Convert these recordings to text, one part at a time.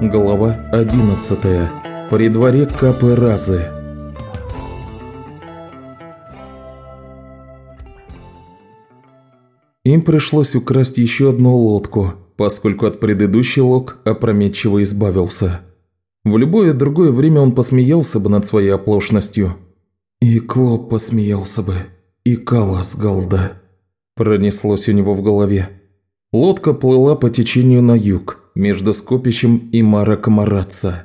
Глава 11. При дворе Капы Разы. Им пришлось украсть еще одну лодку, поскольку от предыдущей лог опрометчиво избавился. В любое другое время он посмеялся бы над своей оплошностью. И Клоп посмеялся бы, и Калас Галда. Пронеслось у него в голове. Лодка плыла по течению на юг, между Скопищем и Маракамараца.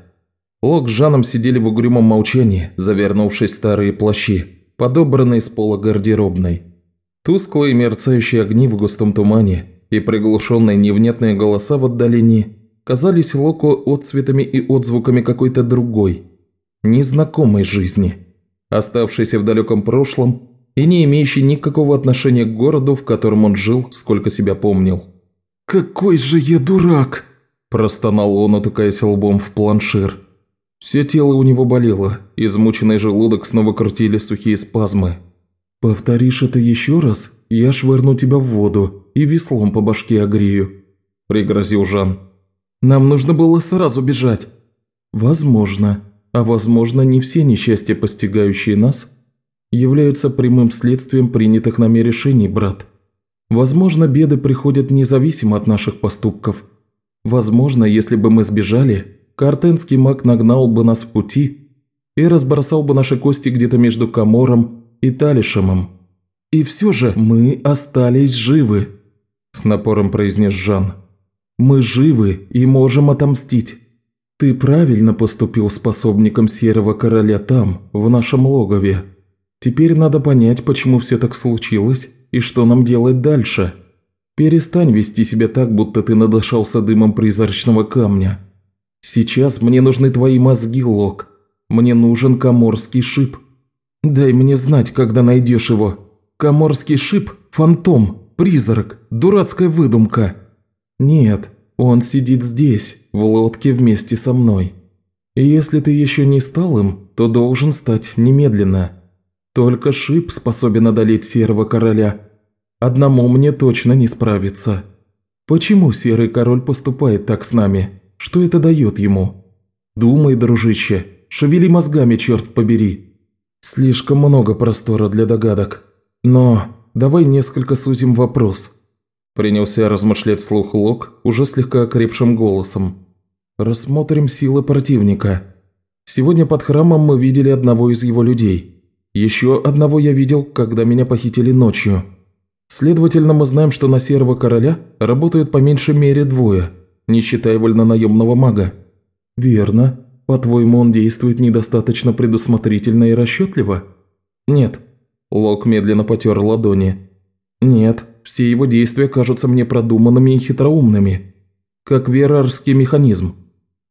Лок с Жаном сидели в угрюмом молчании, завернувшись в старые плащи, подобранные с пола гардеробной. Тусклые мерцающие огни в густом тумане и приглушенные невнятные голоса в отдалении казались Локу отцветами и отзвуками какой-то другой, незнакомой жизни, оставшейся в далеком прошлом и не имеющей никакого отношения к городу, в котором он жил, сколько себя помнил. «Какой же я дурак!» – простонал он, утыкаясь лбом в планшир. Все тело у него болело, измученный желудок снова крутили сухие спазмы. «Повторишь это еще раз, я швырну тебя в воду и веслом по башке огрею», – пригрозил Жан. «Нам нужно было сразу бежать». «Возможно, а возможно не все несчастья, постигающие нас, являются прямым следствием принятых нами решений, брат», Возможно, беды приходят независимо от наших поступков. Возможно, если бы мы сбежали, картенский маг нагнал бы нас в пути и разбросал бы наши кости где-то между Камором и Талишемом. И все же мы остались живы», – с напором произнес Жан. «Мы живы и можем отомстить. Ты правильно поступил способником Серого Короля там, в нашем логове. Теперь надо понять, почему все так случилось» и что нам делать дальше? Перестань вести себя так, будто ты надышался дымом призрачного камня. Сейчас мне нужны твои мозги, Лок. Мне нужен коморский шип. Дай мне знать, когда найдешь его. Коморский шип – фантом, призрак, дурацкая выдумка. Нет, он сидит здесь, в лодке вместе со мной. И если ты еще не стал им, то должен стать немедленно. Только Шип способен одолеть Серого Короля. Одному мне точно не справиться. Почему Серый Король поступает так с нами? Что это дает ему? Думай, дружище, шевели мозгами, черт побери. Слишком много простора для догадок. Но давай несколько сузим вопрос. Принялся размышлять слух Лок уже слегка окрепшим голосом. Рассмотрим силы противника. Сегодня под храмом мы видели одного из его людей – еще одного я видел, когда меня похитили ночью. Следовательно, мы знаем, что на Серого Короля работают по меньшей мере двое, не считая вольнонаемного мага. Верно. По-твоему, он действует недостаточно предусмотрительно и расчетливо? Нет. Лок медленно потер ладони. Нет, все его действия кажутся мне продуманными и хитроумными. Как верарский механизм.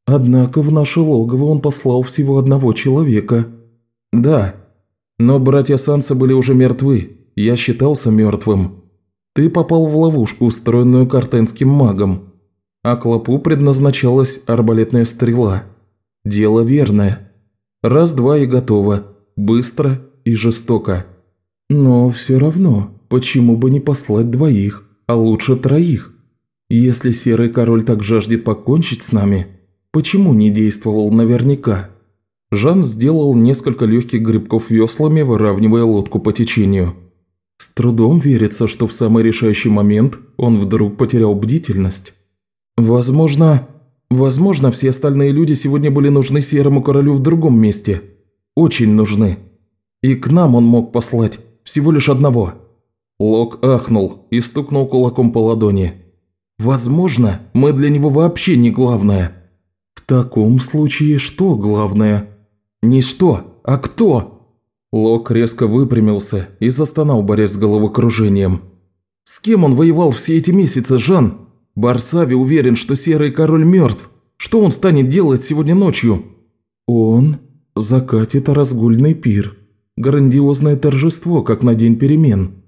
Однако в наше логово он послал всего одного человека. Да, но братья Санса были уже мертвы, я считался мертвым. Ты попал в ловушку, устроенную картенским магом. А клопу предназначалась арбалетная стрела. Дело верное. Раз-два и готово. Быстро и жестоко. Но все равно, почему бы не послать двоих, а лучше троих? Если Серый Король так жаждет покончить с нами, почему не действовал наверняка? Жан сделал несколько легких грибков веслами, выравнивая лодку по течению. С трудом верится, что в самый решающий момент он вдруг потерял бдительность. Возможно, возможно, все остальные люди сегодня были нужны Серому Королю в другом месте. Очень нужны. И к нам он мог послать всего лишь одного. Лок ахнул и стукнул кулаком по ладони. «Возможно, мы для него вообще не главное». «В таком случае что главное?» «Не что, а кто?» Лок резко выпрямился и застонал, борясь с головокружением. «С кем он воевал все эти месяцы, Жан? Барсави уверен, что Серый Король мертв. Что он станет делать сегодня ночью?» «Он закатит разгульный пир. Грандиозное торжество, как на День перемен.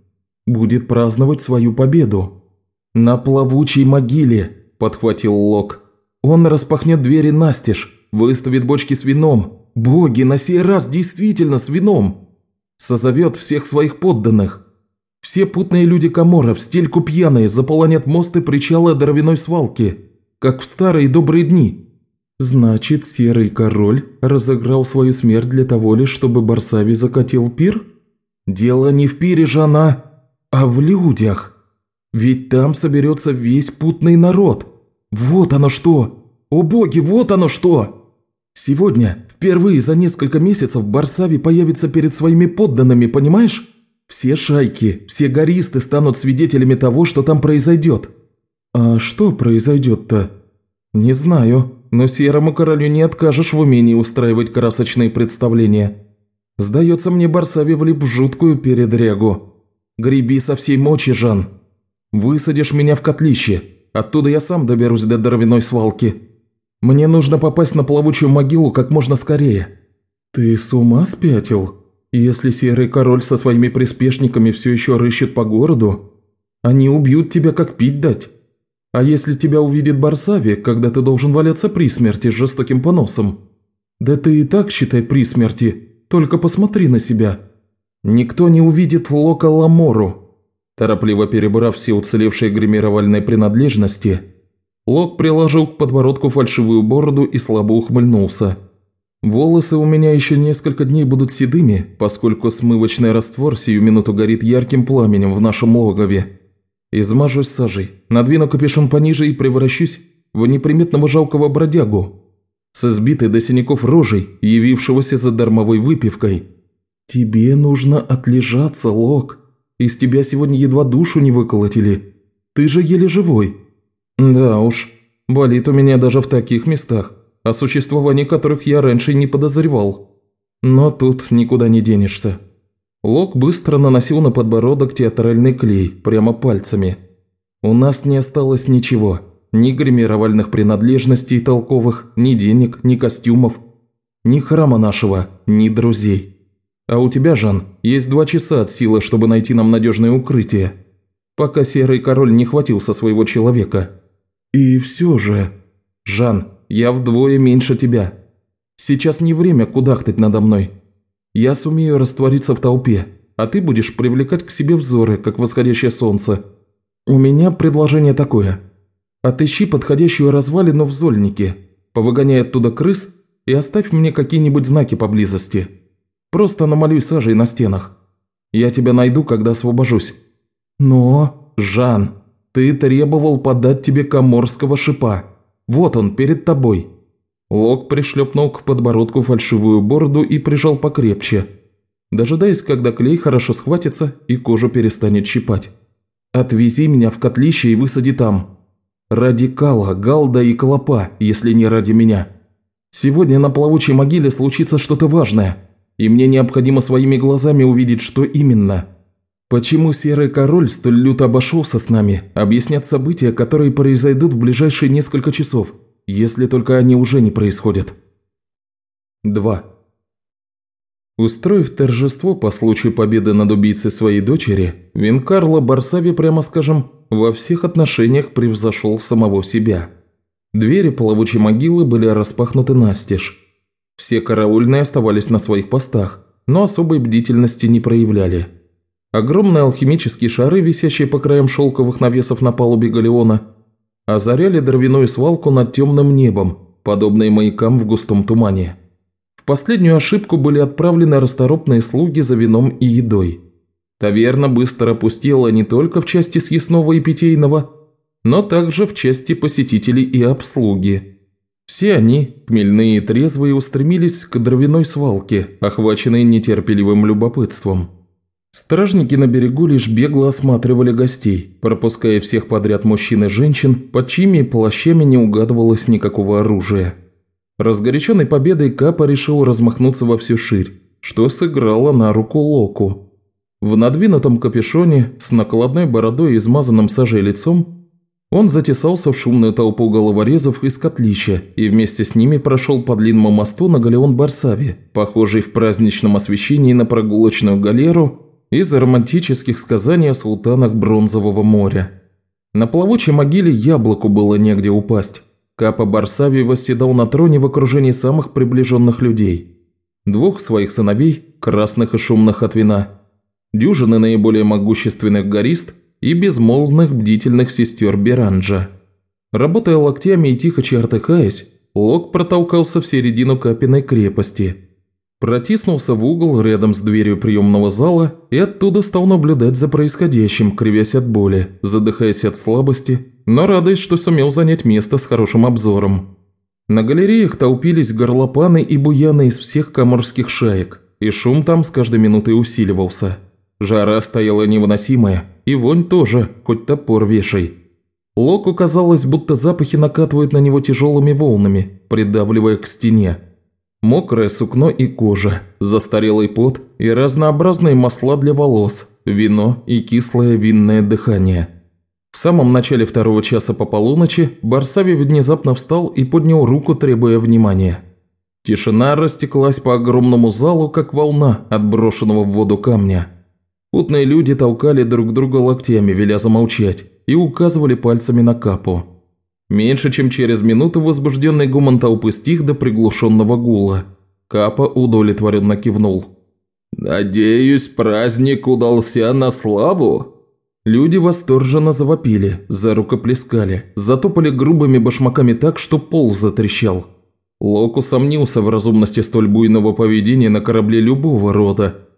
Будет праздновать свою победу». «На плавучей могиле», – подхватил Лок. «Он распахнет двери настежь, выставит бочки с вином, Боги, на сей раз действительно с вином. Созовет всех своих подданных. Все путные люди Камора в стельку пьяные заполонят мосты причала дровяной свалки, как в старые добрые дни. Значит, Серый Король разыграл свою смерть для того лишь, чтобы Барсави закатил пир? Дело не в пире же она, а в людях. Ведь там соберется весь путный народ. Вот оно что! О боги, вот оно что! Сегодня, впервые за несколько месяцев, Барсави появится перед своими подданными, понимаешь? Все шайки, все гористы станут свидетелями того, что там произойдет. А что произойдет-то? Не знаю но Серому Королю не откажешь в умении устраивать красочные представления. Сдается мне, Барсави влип в жуткую передрягу. Греби со всей мочи, Жан. Высадишь меня в котлище, оттуда я сам доберусь до дровяной свалки. Мне нужно попасть на плавучую могилу как можно скорее». «Ты с ума спятил? Если Серый Король со своими приспешниками все еще рыщет по городу, они убьют тебя как пить дать». А если тебя увидит Барсави, когда ты должен валяться при смерти с жестоким поносом? Да ты и так считай при смерти, только посмотри на себя. Никто не увидит Лока Ламору». Торопливо перебрав все уцелевшие гримировальные принадлежности, Лок приложил к подбородку фальшивую бороду и слабо ухмыльнулся. «Волосы у меня еще несколько дней будут седыми, поскольку смывочный раствор сию минуту горит ярким пламенем в нашем логове. Измажусь сажей, надвину капюшон пониже и превращусь в неприметного жалкого бродягу с избитой до синяков рожей, явившегося за дармовой выпивкой. Тебе нужно отлежаться, Лок. Из тебя сегодня едва душу не выколотили. Ты же еле живой. Да уж, болит у меня даже в таких местах, о существовании которых я раньше не подозревал. Но тут никуда не денешься. Лок быстро наносил на подбородок театральный клей, прямо пальцами. «У нас не осталось ничего. Ни гримировальных принадлежностей толковых, ни денег, ни костюмов, ни храма нашего, ни друзей. А у тебя, Жан, есть два часа от силы, чтобы найти нам надежное укрытие, пока Серый Король не хватил со своего человека. И все же... Жан, я вдвое меньше тебя. Сейчас не время кудахтать надо мной». Я сумею раствориться в толпе, а ты будешь привлекать к себе взоры, как восходящее солнце. У меня предложение такое. Отыщи подходящую развалину в зольнике, повыгоняй оттуда крыс и оставь мне какие-нибудь знаки поблизости. Просто намалюй сажей на стенах. Я тебя найду, когда освобожусь. Но, Жан, ты требовал подать тебе коморского шипа. Вот он, перед тобой. Лок пришлепнул к подбородку фальшивую бороду и прижал покрепче, дожидаясь, когда клей хорошо схватится и кожу перестанет щипать. «Отвези меня в котлище и высади там. Ради Кала, Галда и Клопа, если не ради меня. Сегодня на плавучей могиле случится что-то важное, и мне необходимо своими глазами увидеть, что именно». Почему Серый Король столь люто обошелся с нами, объяснят события, которые произойдут в ближайшие несколько часов – если только они уже не происходят. 2. Устроив торжество по случаю победы над убийцей своей дочери, Винкарло Барсави, прямо скажем, во всех отношениях превзошел самого себя. Двери плавучей могилы были распахнуты настежь. Все караульные оставались на своих постах, но особой бдительности не проявляли. Огромные алхимические шары, висящие по краям шелковых навесов на палубе галеона, озаряли дровяную свалку над темным небом, подобные маякам в густом тумане. В последнюю ошибку были отправлены расторопные слуги за вином и едой. Таверна быстро опустела не только в части съестного и питейного, но также в части посетителей и обслуги. Все они, хмельные и трезвые, устремились к дровяной свалке, охваченные нетерпеливым любопытством. Стражники на берегу лишь бегло осматривали гостей, пропуская всех подряд мужчин и женщин, под чьими плащами не угадывалось никакого оружия. Разгоряченный победой Капа решил размахнуться во всю ширь, что сыграло на руку Локу. В надвинутом капюшоне, с накладной бородой и измазанным сажей лицом, он затесался в шумную толпу головорезов из котлища и вместе с ними прошел по длинному мосту на галеон Барсави, похожий в праздничном освещении на прогулочную галеру из романтических сказаний о султанах Бронзового моря. На плавучей могиле яблоку было негде упасть. Капа Барсави восседал на троне в окружении самых приближенных людей. Двух своих сыновей, красных и шумных от вина, дюжины наиболее могущественных горист и безмолвных бдительных сестер Беранджа. Работая локтями и тихо чертыхаясь, Лок протолкался в середину капиной крепости. Протиснулся в угол рядом с дверью приемного зала и оттуда стал наблюдать за происходящим, кривясь от боли, задыхаясь от слабости, но радуясь, что сумел занять место с хорошим обзором. На галереях толпились горлопаны и буяны из всех коморских шаек, и шум там с каждой минутой усиливался. Жара стояла невыносимая, и вонь тоже, хоть топор вешай. Локу казалось, будто запахи накатывают на него тяжелыми волнами, придавливая к стене. Мокрое сукно и кожа, застарелый пот и разнообразные масла для волос, вино и кислое винное дыхание. В самом начале второго часа по полуночи Барсави внезапно встал и поднял руку, требуя внимания. Тишина растеклась по огромному залу, как волна от брошенного в воду камня. Путные люди толкали друг друга локтями, веля замолчать, и указывали пальцами на капу. Меньше чем через минуту возбужденный гуман толпы стих до приглушенного гула. Капа удовлетворенно кивнул. «Надеюсь, праздник удался на славу?» Люди восторженно завопили, зарукоплескали, затопали грубыми башмаками так, что пол затрещал. Лок усомнился в разумности столь буйного поведения на корабле любого рода,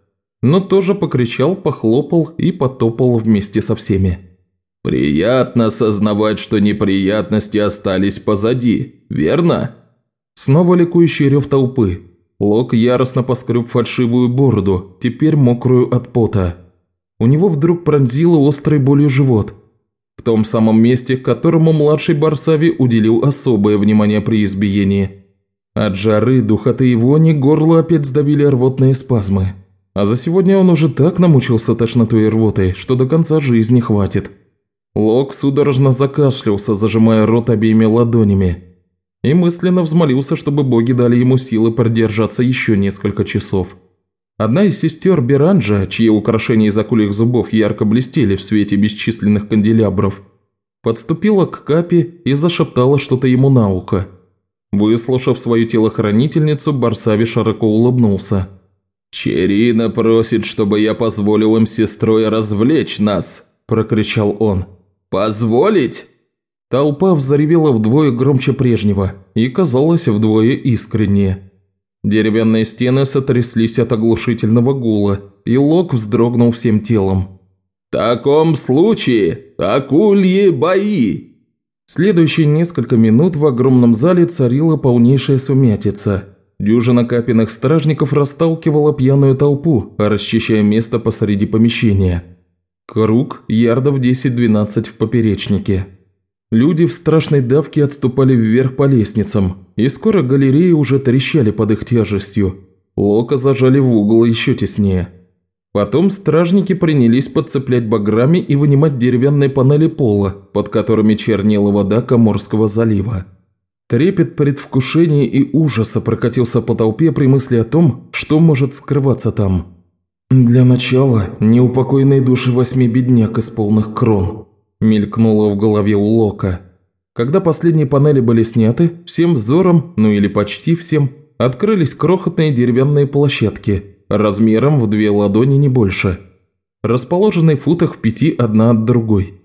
но тоже покричал, похлопал и потопал вместе со всеми. «Приятно осознавать, что неприятности остались позади, верно?» Снова ликующий рев толпы. Лок яростно поскреб фальшивую бороду, теперь мокрую от пота. У него вдруг пронзило острой болью живот. В том самом месте, которому младший Барсави уделил особое внимание при избиении. От жары, духоты и вони горло опять сдавили рвотные спазмы. А за сегодня он уже так намучился тошнотой и рвотой, что до конца жизни хватит. Лок судорожно закашлялся, зажимая рот обеими ладонями, и мысленно взмолился, чтобы боги дали ему силы продержаться еще несколько часов. Одна из сестер Беранджа, чьи украшения из акульих зубов ярко блестели в свете бесчисленных канделябров, подступила к Капе и зашептала что-то ему на ухо – Выслушав свою телохранительницу, Барсави широко улыбнулся. «Черина просит, чтобы я позволил им сестрой развлечь нас», – прокричал он. «Позволить?» Толпа взоревела вдвое громче прежнего и казалось вдвое искреннее. Деревянные стены сотряслись от оглушительного гула, и Лок вздрогнул всем телом. «В таком случае акульи бои!» Следующие несколько минут в огромном зале царила полнейшая сумятица. Дюжина капельных стражников расталкивала пьяную толпу, расчищая место посреди помещения. Круг ярдов 10-12 в поперечнике. Люди в страшной давке отступали вверх по лестницам, и скоро галереи уже трещали под их тяжестью. Лока зажали в угол еще теснее. Потом стражники принялись подцеплять баграми и вынимать деревянные панели пола, под которыми чернела вода Коморского залива. Трепет предвкушения и ужаса прокатился по толпе при мысли о том, что может скрываться там. «Для начала неупокойные души восьми бедняк из полных крон», – мелькнуло в голове у Лока. Когда последние панели были сняты, всем взором, ну или почти всем, открылись крохотные деревянные площадки – размером в две ладони не больше, расположенной в футах в пяти одна от другой.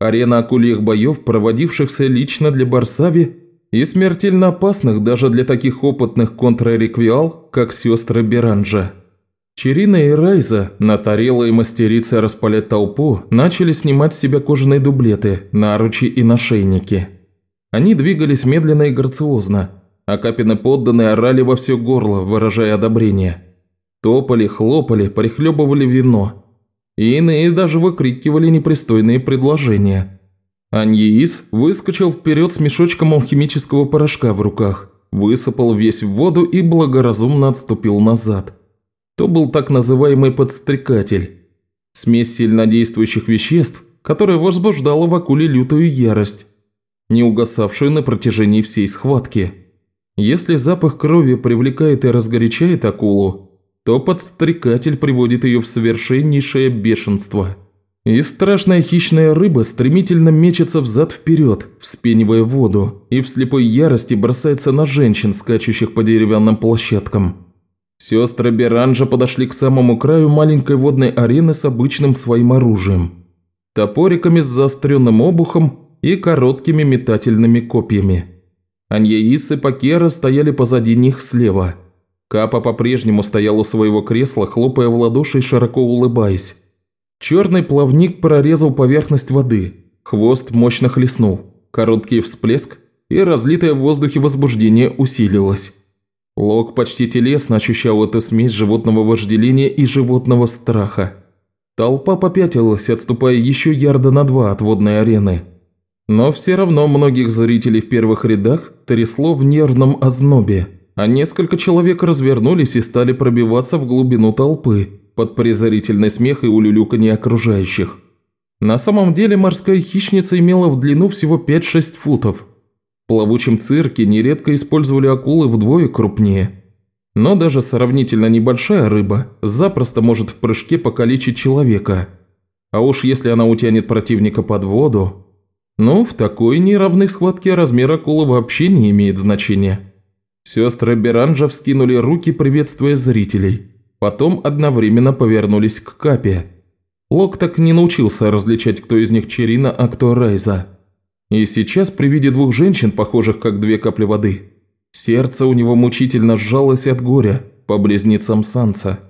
Арена акульих боев, проводившихся лично для Барсави и смертельно опасных даже для таких опытных контрреквиал, как сестры Беранжа. Черина и Райза, натарелые мастерицы распалять толпу, начали снимать с себя кожаные дублеты, наручи и нашейники. Они двигались медленно и грациозно, а Капины подданные орали во все горло, выражая одобрение – Топали, хлопали, прихлебывали вино. И иные даже выкрикивали непристойные предложения. Аньеис выскочил вперед с мешочком алхимического порошка в руках, высыпал весь в воду и благоразумно отступил назад. То был так называемый подстрекатель. Смесь сильнодействующих веществ, которая возбуждала в акуле лютую ярость, не угасавшую на протяжении всей схватки. Если запах крови привлекает и разгорячает акулу, то подстрекатель приводит ее в совершеннейшее бешенство. И страшная хищная рыба стремительно мечется взад-вперед, вспенивая воду, и в слепой ярости бросается на женщин, скачущих по деревянным площадкам. Сестры Беранжа подошли к самому краю маленькой водной арены с обычным своим оружием. Топориками с заостренным обухом и короткими метательными копьями. Аньяис и Пакера стояли позади них слева. Капа по-прежнему стоял у своего кресла, хлопая в ладоши и широко улыбаясь. Черный плавник прорезал поверхность воды, хвост мощно хлестнул, короткий всплеск, и разлитое в воздухе возбуждение усилилось. Лок почти телесно ощущал эту смесь животного вожделения и животного страха. Толпа попятилась, отступая еще ярда на два от водной арены. Но все равно многих зрителей в первых рядах трясло в нервном ознобе, а несколько человек развернулись и стали пробиваться в глубину толпы под презрительный смех и улюлюканье окружающих. На самом деле морская хищница имела в длину всего 5-6 футов. В плавучем цирке нередко использовали акулы вдвое крупнее. Но даже сравнительно небольшая рыба запросто может в прыжке покалечить человека. А уж если она утянет противника под воду, но в такой неравной схватке размер акулы вообще не имеет значения. Сестры Беранжа вскинули руки, приветствуя зрителей. Потом одновременно повернулись к Капе. Лок так не научился различать, кто из них Черина, а кто Райза. И сейчас при виде двух женщин, похожих как две капли воды, сердце у него мучительно сжалось от горя по близнецам Санса.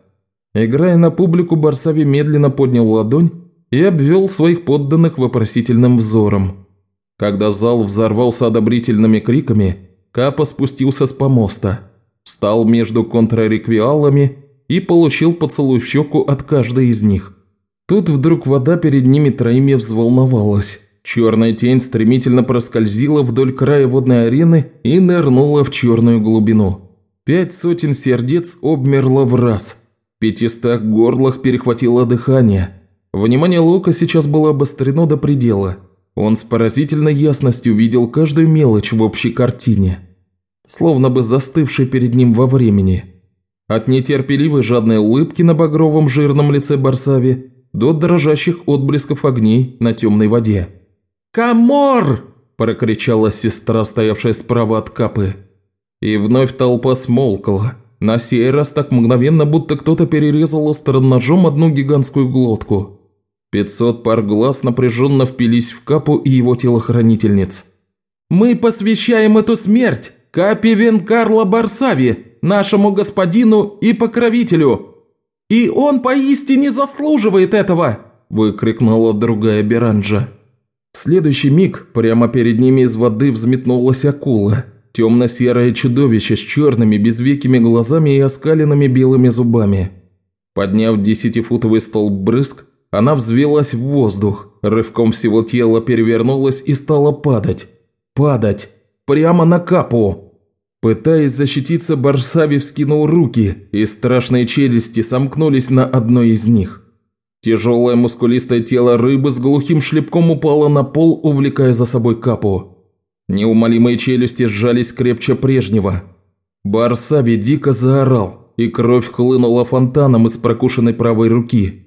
Играя на публику, Барсави медленно поднял ладонь и обвел своих подданных вопросительным взором. Когда зал взорвался одобрительными криками, Капа спустился с помоста, встал между контрареквиалами и получил поцелуй в щеку от каждой из них. Тут вдруг вода перед ними троими взволновалась. Черная тень стремительно проскользила вдоль края водной арены и нырнула в черную глубину. Пять сотен сердец обмерло враз. В пятистах горлах перехватило дыхание – Внимание Лука сейчас было обострено до предела. Он с поразительной ясностью видел каждую мелочь в общей картине, словно бы застывшей перед ним во времени. От нетерпеливой жадной улыбки на багровом жирном лице Барсави до дрожащих отблесков огней на темной воде. «Камор!» – прокричала сестра, стоявшая справа от Капы. И вновь толпа смолкла. На сей раз так мгновенно, будто кто-то перерезал острым ножом одну гигантскую глотку. Пятьсот пар глаз напряженно впились в Капу и его телохранительниц. «Мы посвящаем эту смерть Капе Венкарло Барсави, нашему господину и покровителю! И он поистине заслуживает этого!» – выкрикнула другая Беранджа. В следующий миг прямо перед ними из воды взметнулась акула. Темно-серое чудовище с черными безвекими глазами и оскаленными белыми зубами. Подняв десятифутовый столб брызг, она взвелась в воздух, рывком всего тела перевернулась и стала падать. Падать! Прямо на капу! Пытаясь защититься, Барсави вскинул руки, и страшные челюсти сомкнулись на одной из них. Тяжелое мускулистое тело рыбы с глухим шлепком упало на пол, увлекая за собой капу. Неумолимые челюсти сжались крепче прежнего. Барсави дико заорал, и кровь хлынула фонтаном из прокушенной правой руки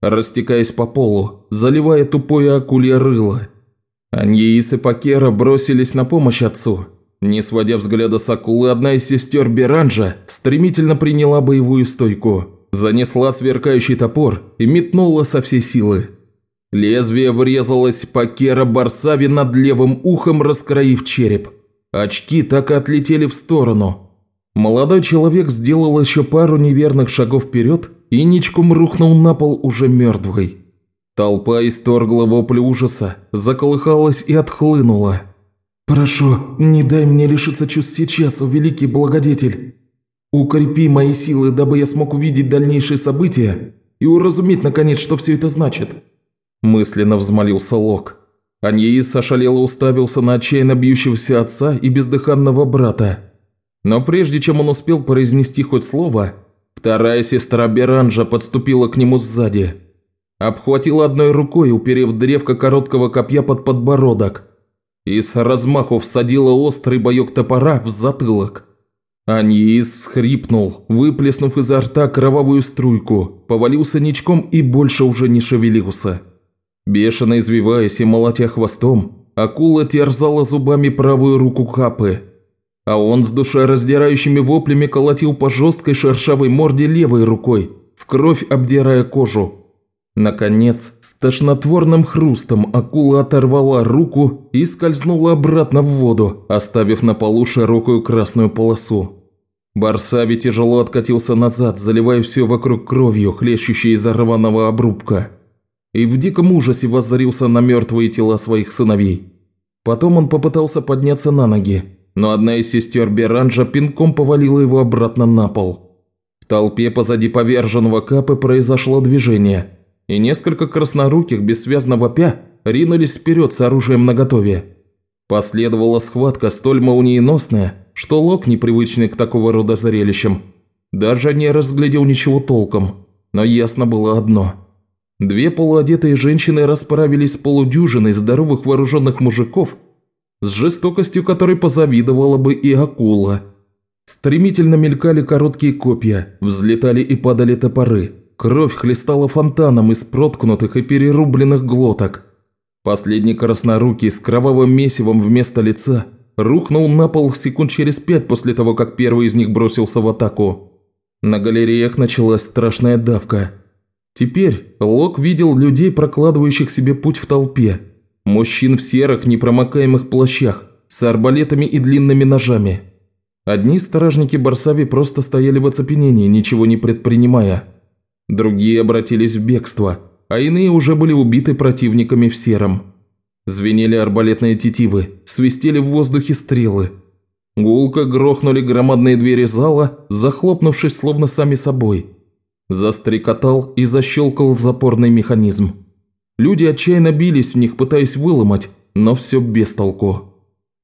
растекаясь по полу, заливая тупое акулье рыло. Аньеис и Пакера бросились на помощь отцу. Не сводя взгляда с акулы, одна из сестер Беранжа стремительно приняла боевую стойку, занесла сверкающий топор и метнула со всей силы. Лезвие врезалось Пакера Барсави над левым ухом, раскроив череп. Очки так и отлетели в сторону. Молодой человек сделал еще пару неверных шагов вперед и ничком рухнул на пол уже мертвый. Толпа исторгла вопль ужаса, заколыхалась и отхлынула. «Прошу, не дай мне лишиться чувств сейчас, о великий благодетель. Укрепи мои силы, дабы я смог увидеть дальнейшие события и уразуметь, наконец, что все это значит». Мысленно взмолился Лок. Аньеис ошалело уставился на отчаянно бьющегося отца и бездыханного брата. Но прежде чем он успел произнести хоть слово, Вторая сестра Беранжа подступила к нему сзади. Обхватила одной рукой, уперев древко короткого копья под подбородок. И с размаху всадила острый боек топора в затылок. Аньис хрипнул, выплеснув изо рта кровавую струйку, повалился ничком и больше уже не шевелился. Бешено извиваясь и молотя хвостом, акула терзала зубами правую руку Капы – а он с душераздирающими воплями колотил по жесткой шершавой морде левой рукой, в кровь обдирая кожу. Наконец, с тошнотворным хрустом акула оторвала руку и скользнула обратно в воду, оставив на полу широкую красную полосу. Барсави тяжело откатился назад, заливая все вокруг кровью, хлещущей из рваного обрубка. И в диком ужасе воззрился на мертвые тела своих сыновей. Потом он попытался подняться на ноги, но одна из сестер Беранжа пинком повалила его обратно на пол. В толпе позади поверженного Капы произошло движение – и несколько красноруких, бессвязно вопя, ринулись вперед с оружием наготове. Последовала схватка столь молниеносная, что Лок, непривычный к такого рода зрелищам, даже не разглядел ничего толком, но ясно было одно. Две полуодетые женщины расправились с полудюжиной здоровых вооруженных мужиков, с жестокостью которой позавидовала бы и акула. Стремительно мелькали короткие копья, взлетали и падали топоры – Кровь хлестала фонтаном из проткнутых и перерубленных глоток. Последний краснорукий с кровавым месивом вместо лица рухнул на пол секунд через пять после того, как первый из них бросился в атаку. На галереях началась страшная давка. Теперь Лок видел людей, прокладывающих себе путь в толпе. Мужчин в серых непромокаемых плащах, с арбалетами и длинными ножами. Одни стражники Барсави просто стояли в оцепенении, ничего не предпринимая. Другие обратились в бегство, а иные уже были убиты противниками в сером. Звенели арбалетные тетивы, свистели в воздухе стрелы. Гулко грохнули громадные двери зала, захлопнувшись словно сами собой. Застрекотал и защелкал запорный механизм. Люди отчаянно бились в них, пытаясь выломать, но все без толку.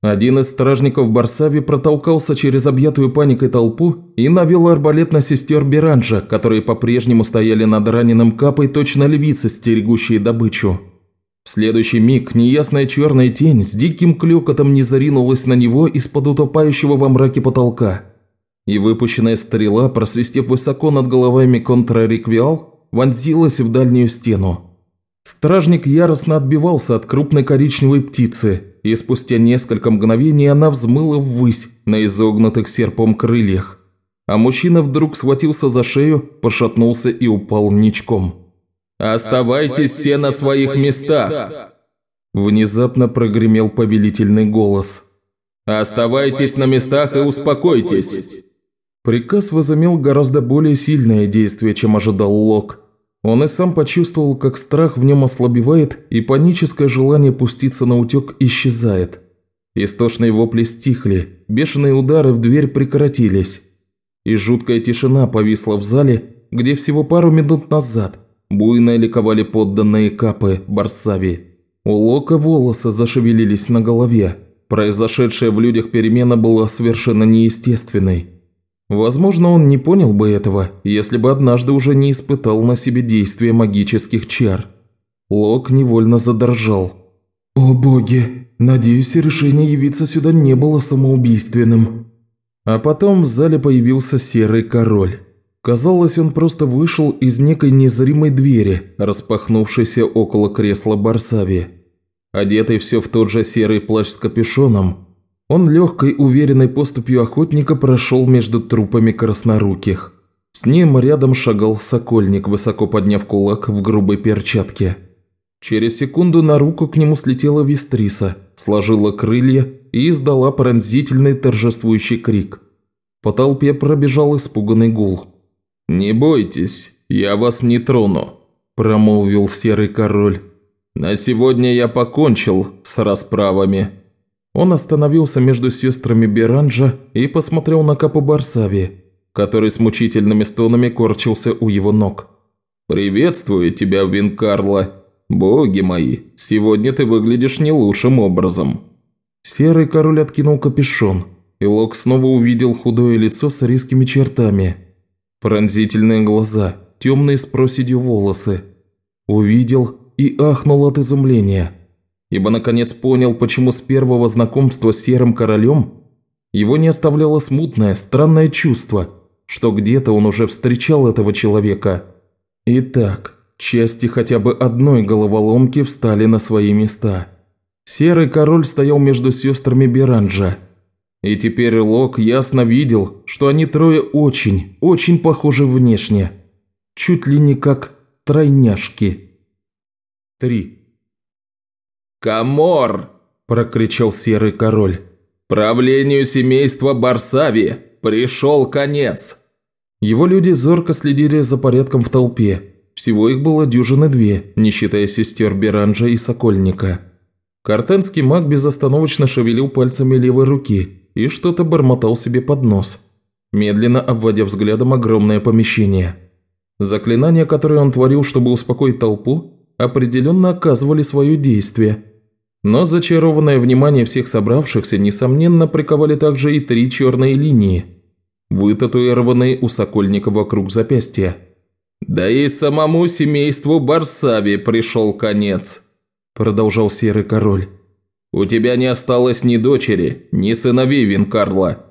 Один из стражников Барсави протолкался через объятую паникой толпу и навел арбалет на сестер Беранжа, которые по-прежнему стояли над раненым капой точно львицы, стерегущие добычу. В следующий миг неясная черная тень с диким клёкотом не заринулась на него из-под утопающего во мраке потолка. И выпущенная стрела, просвистев высоко над головами контрареквиал, вонзилась в дальнюю стену. Стражник яростно отбивался от крупной коричневой птицы, и спустя несколько мгновений она взмыла ввысь на изогнутых серпом крыльях. А мужчина вдруг схватился за шею, пошатнулся и упал ничком. «Оставайтесь все на своих местах!» Внезапно прогремел повелительный голос. «Оставайтесь на местах и успокойтесь!» Приказ возымел гораздо более сильное действие, чем ожидал Лок. Он и сам почувствовал, как страх в нем ослабевает, и паническое желание пуститься на утек исчезает. Истошные вопли стихли, бешеные удары в дверь прекратились. И жуткая тишина повисла в зале, где всего пару минут назад буйно ликовали подданные капы Барсави. У Лока волосы зашевелились на голове. Произошедшая в людях перемена была совершенно неестественной. Возможно, он не понял бы этого, если бы однажды уже не испытал на себе действия магических чар. Лок невольно задрожал. «О боги, надеюсь, решение явиться сюда не было самоубийственным». А потом в зале появился серый король. Казалось, он просто вышел из некой незримой двери, распахнувшейся около кресла Барсави. Одетый все в тот же серый плащ с капюшоном, он легкой, уверенной поступью охотника прошел между трупами красноруких. С ним рядом шагал сокольник, высоко подняв кулак в грубой перчатке. Через секунду на руку к нему слетела Вестриса, сложила крылья и издала пронзительный торжествующий крик. По толпе пробежал испуганный гул. «Не бойтесь, я вас не трону», – промолвил серый король. «На сегодня я покончил с расправами». Он остановился между сестрами Беранджа и посмотрел на Капу Барсави, который с мучительными стонами корчился у его ног. «Приветствую тебя, Винкарла. Боги мои, сегодня ты выглядишь не лучшим образом». Серый король откинул капюшон, и Лок снова увидел худое лицо с резкими чертами. Пронзительные глаза, темные с проседью волосы. Увидел и ахнул от изумления – ибо наконец понял, почему с первого знакомства с Серым Королем его не оставляло смутное, странное чувство, что где-то он уже встречал этого человека. Итак, части хотя бы одной головоломки встали на свои места. Серый король стоял между сестрами Беранджа. И теперь Лок ясно видел, что они трое очень, очень похожи внешне. Чуть ли не как тройняшки. Три. «Камор!» – прокричал серый король. «Правлению семейства Барсави пришел конец!» Его люди зорко следили за порядком в толпе. Всего их было дюжины две, не считая сестер Беранжа и Сокольника. Картенский маг безостановочно шевелил пальцами левой руки и что-то бормотал себе под нос, медленно обводя взглядом огромное помещение. Заклинания, которые он творил, чтобы успокоить толпу, определенно оказывали свое действие. Но зачарованное внимание всех собравшихся, несомненно, приковали также и три черные линии, вытатуированные у Сокольника вокруг запястья. «Да и самому семейству Барсави пришел конец», – продолжал Серый Король. «У тебя не осталось ни дочери, ни сыновей Винкарла.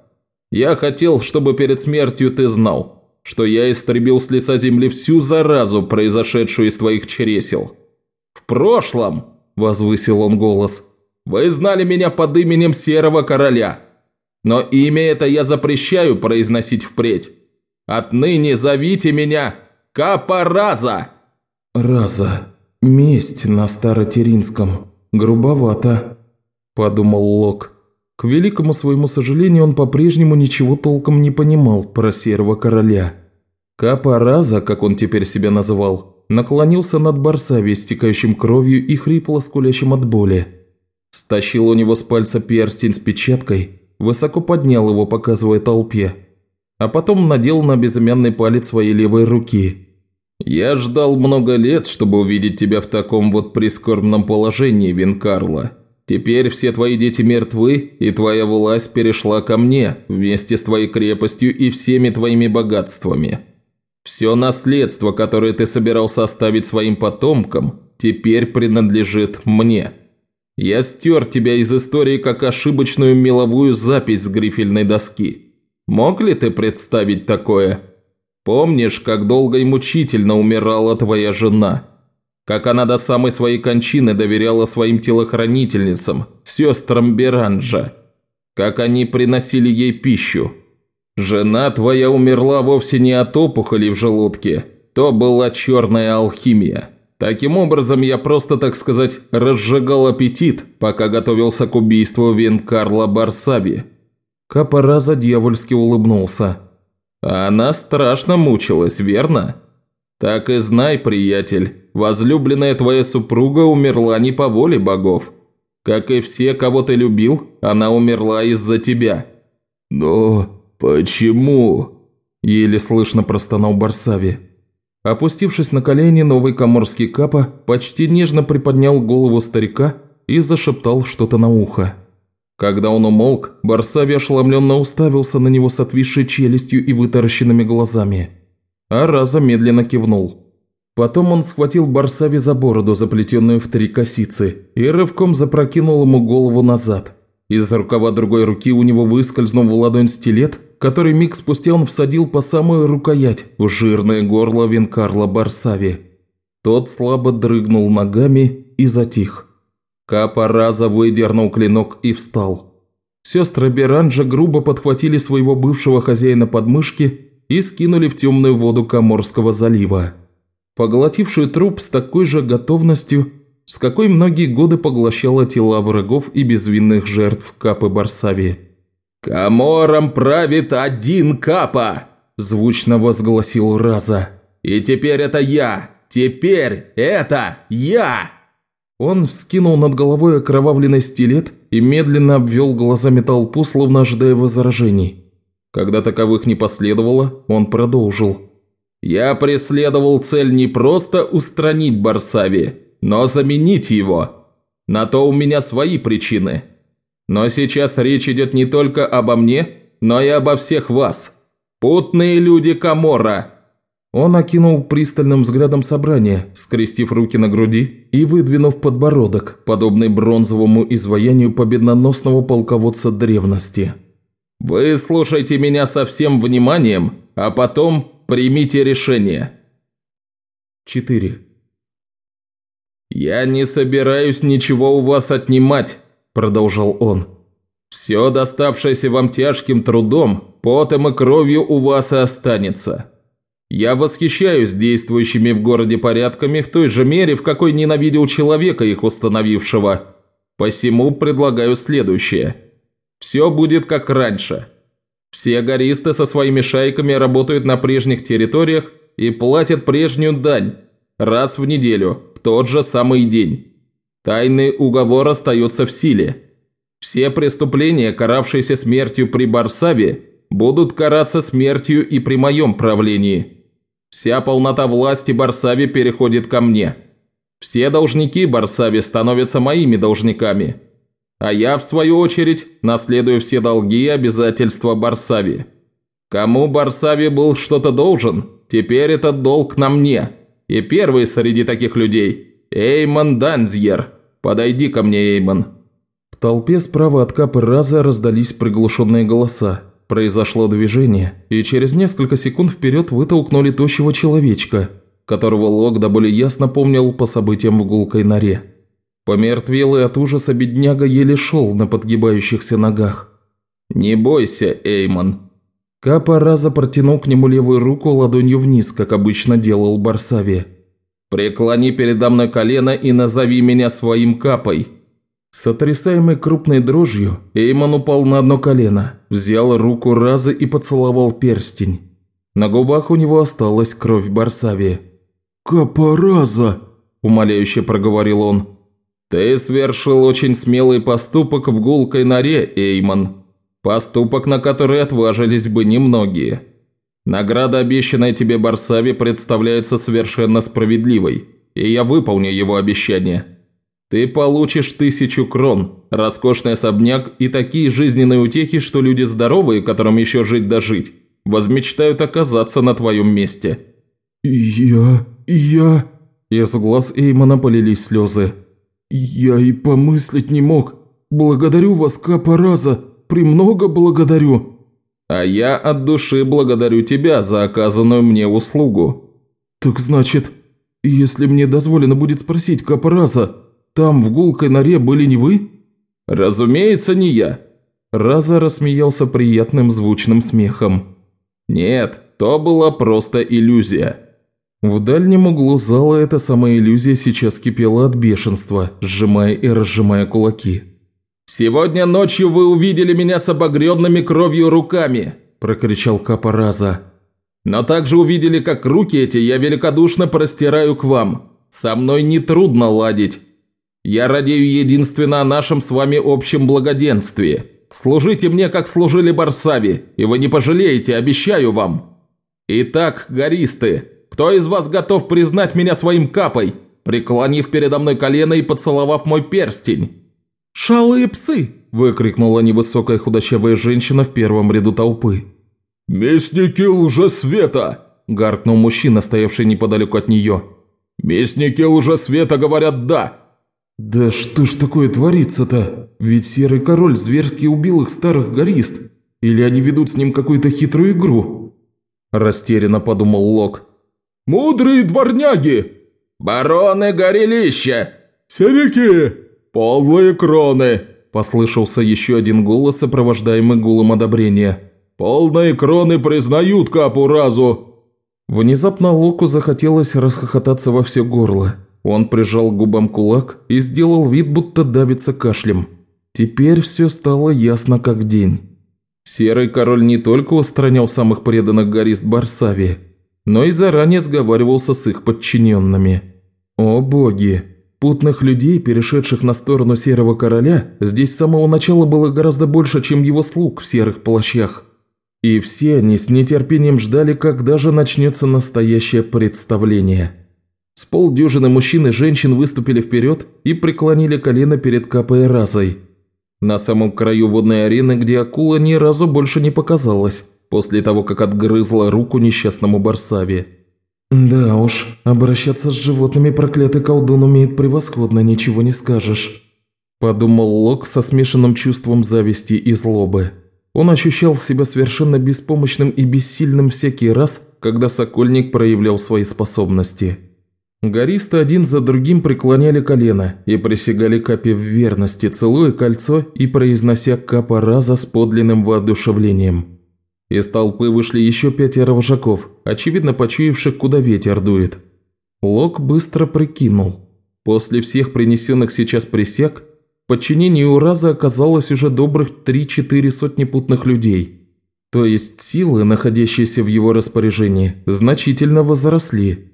Я хотел, чтобы перед смертью ты знал, что я истребил с лица земли всю заразу, произошедшую из твоих чересел. В прошлом, – возвысил он голос, – вы знали меня под именем Серого Короля, но имя это я запрещаю произносить впредь. Отныне зовите меня Капараза!» «Раза. Месть на Старотеринском. Грубовато», – подумал Лок. К великому своему сожалению, он по-прежнему ничего толком не понимал про Серого Короля. Капараза, как он теперь себя называл, наклонился над Барсави, стекающим кровью и хрипло скулящим от боли. Стащил у него с пальца перстень с печаткой, высоко поднял его, показывая толпе а потом надел на безымянный палец своей левой руки. «Я ждал много лет, чтобы увидеть тебя в таком вот прискорбном положении, Винкарла. Теперь все твои дети мертвы, и твоя власть перешла ко мне, вместе с твоей крепостью и всеми твоими богатствами. Все наследство, которое ты собирался оставить своим потомкам, теперь принадлежит мне. Я стер тебя из истории как ошибочную меловую запись с грифельной доски». Мог ли ты представить такое? Помнишь, как долго и мучительно умирала твоя жена? Как она до самой своей кончины доверяла своим телохранительницам, сестрам Беранжа? Как они приносили ей пищу? Жена твоя умерла вовсе не от опухоли в желудке, то была черная алхимия. Таким образом, я просто, так сказать, разжигал аппетит, пока готовился к убийству Винкарла Барсаби. Капораза дьявольски улыбнулся. «Она страшно мучилась, верно? Так и знай, приятель, возлюбленная твоя супруга умерла не по воле богов. Как и все, кого ты любил, она умерла из-за тебя». «Но почему?» – еле слышно простонал Барсави. Опустившись на колени, новый коморский капа почти нежно приподнял голову старика и зашептал что-то на ухо. Когда он умолк, Барсави ошеломленно уставился на него с отвисшей челюстью и вытаращенными глазами. А Раза медленно кивнул. Потом он схватил Барсави за бороду, заплетенную в три косицы, и рывком запрокинул ему голову назад. Из рукава другой руки у него выскользнул в ладонь стилет, который миг спустя он всадил по самую рукоять в жирное горло Винкарла Барсави. Тот слабо дрыгнул ногами и затих. Капа раза выдернул клинок и встал. Сестры Беранджа грубо подхватили своего бывшего хозяина подмышки и скинули в темную воду Коморского залива, поглотившую труп с такой же готовностью, с какой многие годы поглощала тела врагов и безвинных жертв Капы Барсави. «Камором правит один Капа!» – звучно возгласил Раза. «И теперь это я! Теперь это я!» Он вскинул над головой окровавленный стилет и медленно обвел глазами толпу, словно ожидая возражений. Когда таковых не последовало, он продолжил. «Я преследовал цель не просто устранить Барсави, но заменить его. На то у меня свои причины. Но сейчас речь идет не только обо мне, но и обо всех вас. Путные люди Камора, он окинул пристальным взглядом собрание, скрестив руки на груди и выдвинув подбородок, подобный бронзовому изваянию победоносного полководца древности. «Вы слушайте меня со всем вниманием, а потом примите решение». 4. «Я не собираюсь ничего у вас отнимать», – продолжал он. «Все доставшееся вам тяжким трудом, потом и кровью у вас и останется». Я восхищаюсь действующими в городе порядками в той же мере, в какой ненавидел человека, их установившего. Посему предлагаю следующее. Все будет как раньше. Все гористы со своими шайками работают на прежних территориях и платят прежнюю дань раз в неделю, в тот же самый день. Тайный уговор остается в силе. Все преступления, каравшиеся смертью при Барсаве, будут караться смертью и при моем правлении. Вся полнота власти Барсави переходит ко мне. Все должники Барсави становятся моими должниками. А я, в свою очередь, наследую все долги и обязательства Барсави. Кому Барсави был что-то должен, теперь этот долг на мне. И первый среди таких людей – Эймон Данзьер. Подойди ко мне, Эймон». В толпе справа от капы Раза раздались приглушенные голоса. Произошло движение, и через несколько секунд вперед вытолкнули тощего человечка, которого Лок до более ясно помнил по событиям в гулкой норе. Помертвелый от ужаса бедняга еле шел на подгибающихся ногах. «Не бойся, Эймон». Капа раза протянул к нему левую руку ладонью вниз, как обычно делал Барсави. «Преклони передо мной колено и назови меня своим Капой». Сотрясаемый крупной дрожью, Эймон упал на одно колено, взял руку Раза и поцеловал перстень. На губах у него осталась кровь Барсави. «Капа Раза!» – умоляюще проговорил он. «Ты совершил очень смелый поступок в гулкой норе, Эймон. Поступок, на который отважились бы немногие. Награда, обещанная тебе Барсави, представляется совершенно справедливой, и я выполню его обещание. Ты получишь тысячу крон, роскошный особняк и такие жизненные утехи, что люди здоровые, которым еще жить да жить, возмечтают оказаться на твоем месте». «Я... я...» Из глаз Эймона полились слезы. «Я и помыслить не мог. Благодарю вас, Капа Раза, премного благодарю». «А я от души благодарю тебя за оказанную мне услугу». «Так значит, если мне дозволено будет спросить Капа Раза, там в гулкой норе были не вы?» «Разумеется, не я». Раза рассмеялся приятным звучным смехом. «Нет, то была просто иллюзия». В дальнем углу зала эта самая иллюзия сейчас кипела от бешенства, сжимая и разжимая кулаки. «Сегодня ночью вы увидели меня с обогренными кровью руками!» – прокричал Капараза. «Но также увидели, как руки эти я великодушно простираю к вам. Со мной нетрудно ладить. Я радею единственно о нашем с вами общем благоденствии. Служите мне, как служили Барсави, и вы не пожалеете, обещаю вам. Итак, гористы, кто из вас готов признать меня своим капой, преклонив передо мной колено и поцеловав мой перстень?» «Шалые псы!» – выкрикнула невысокая худощавая женщина в первом ряду толпы. «Местники лжесвета!» – гаркнул мужчина, стоявший неподалеку от нее. «Местники лжесвета говорят «да». «Да что ж такое творится-то? Ведь Серый Король зверски убил их старых горист. Или они ведут с ним какую-то хитрую игру?» Растерянно подумал Лок. Мудрые дворняги!» «Бароны горелища!» «Севики! Полные кроны!» Послышался еще один голос, сопровождаемый гулом одобрения. «Полные кроны признают капу разу!» Внезапно Локу захотелось расхохотаться во все горло. Он прижал губам кулак и сделал вид, будто давится кашлем. Теперь все стало ясно как день. Серый король не только устранял самых преданных горист Барсави, но и заранее сговаривался с их подчиненными. О боги! Путных людей, перешедших на сторону Серого Короля, здесь с самого начала было гораздо больше, чем его слуг в серых плащах. И все они с нетерпением ждали, когда же начнется настоящее представление. С полдюжины мужчин и женщин выступили вперед и преклонили колено перед Капой Разой. На самом краю водной арены, где акула ни разу больше не показалась, после того, как отгрызла руку несчастному Барсаве. «Да уж, обращаться с животными проклятый колдун умеет превосходно, ничего не скажешь», – подумал Лок со смешанным чувством зависти и злобы. Он ощущал себя совершенно беспомощным и бессильным всякий раз, когда Сокольник проявлял свои способности. Гористы один за другим преклоняли колено и присягали Капе в верности, целуя кольцо и произнося Капа раза с подлинным воодушевлением. Из толпы вышли еще пятеро вожаков, очевидно почуявших, куда ветер дует. Лок быстро прикинул. После всех принесенных сейчас присяг, в подчинении Ураза оказалось уже добрых три-четыре сотни путных людей. То есть силы, находящиеся в его распоряжении, значительно возросли.